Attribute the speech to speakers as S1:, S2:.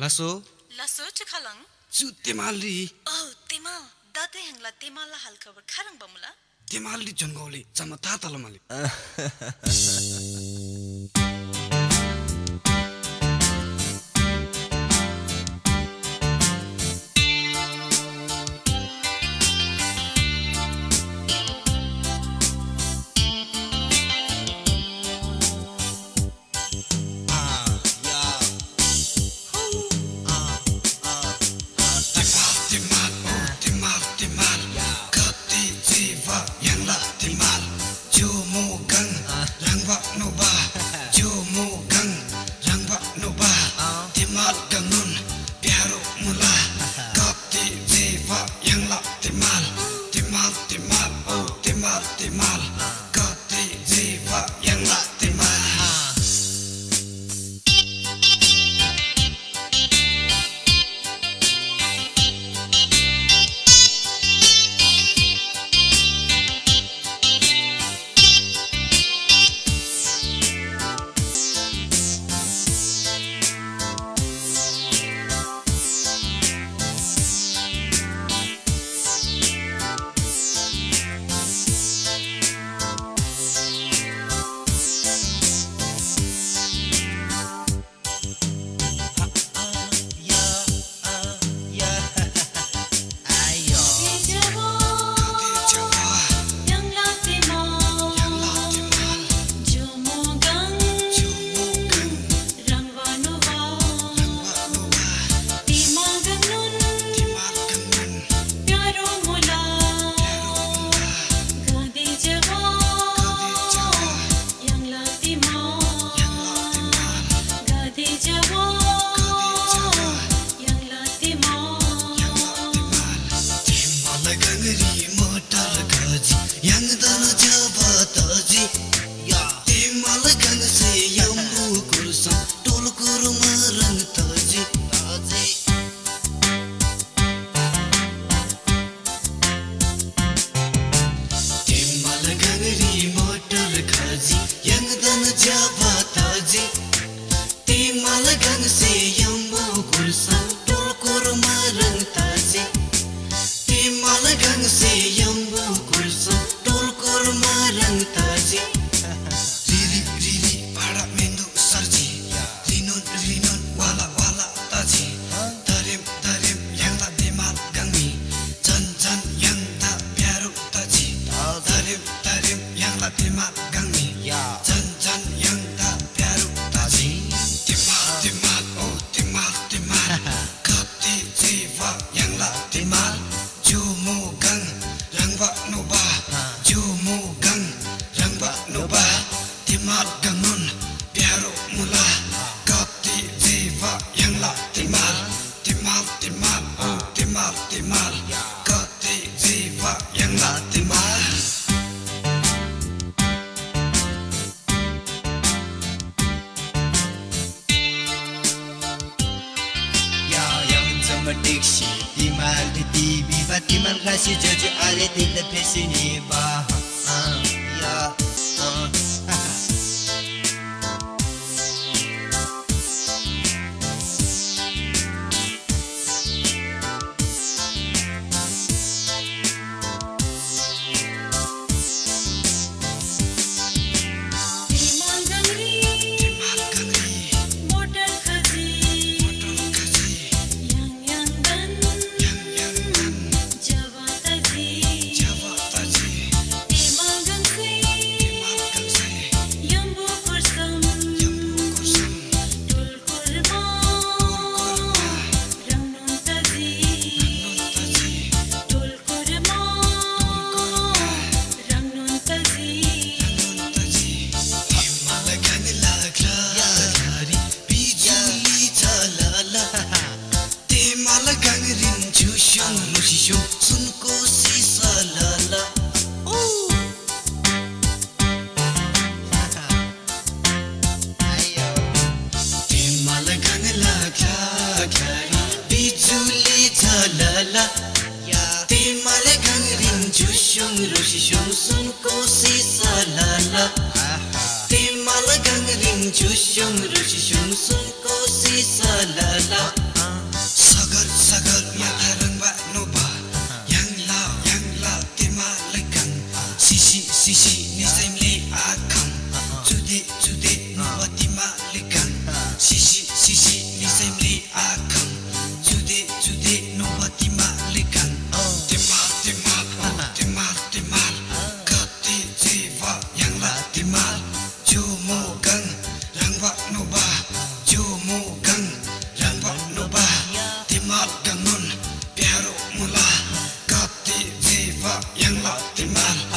S1: लसो लसो छ खलंग तेमाली ओ तिमा दते हंगला तेमाला हाल खबर खारंग बमुला तिमाली जंगौली चमता Talmale Müzik yangdanı doba timat ganun piaro mula kati viva yang la. Timal timal timal oh timal timal kapti viva yang la timal ya yang
S2: zaman diksi timal di tibi va timal kasih jojo ale tidak pesini
S1: bah Rushishung kosi salala Timal gangring salala Sagar sagar ya ba Yang la yang la timal gang Sisi sisi quema, quemar.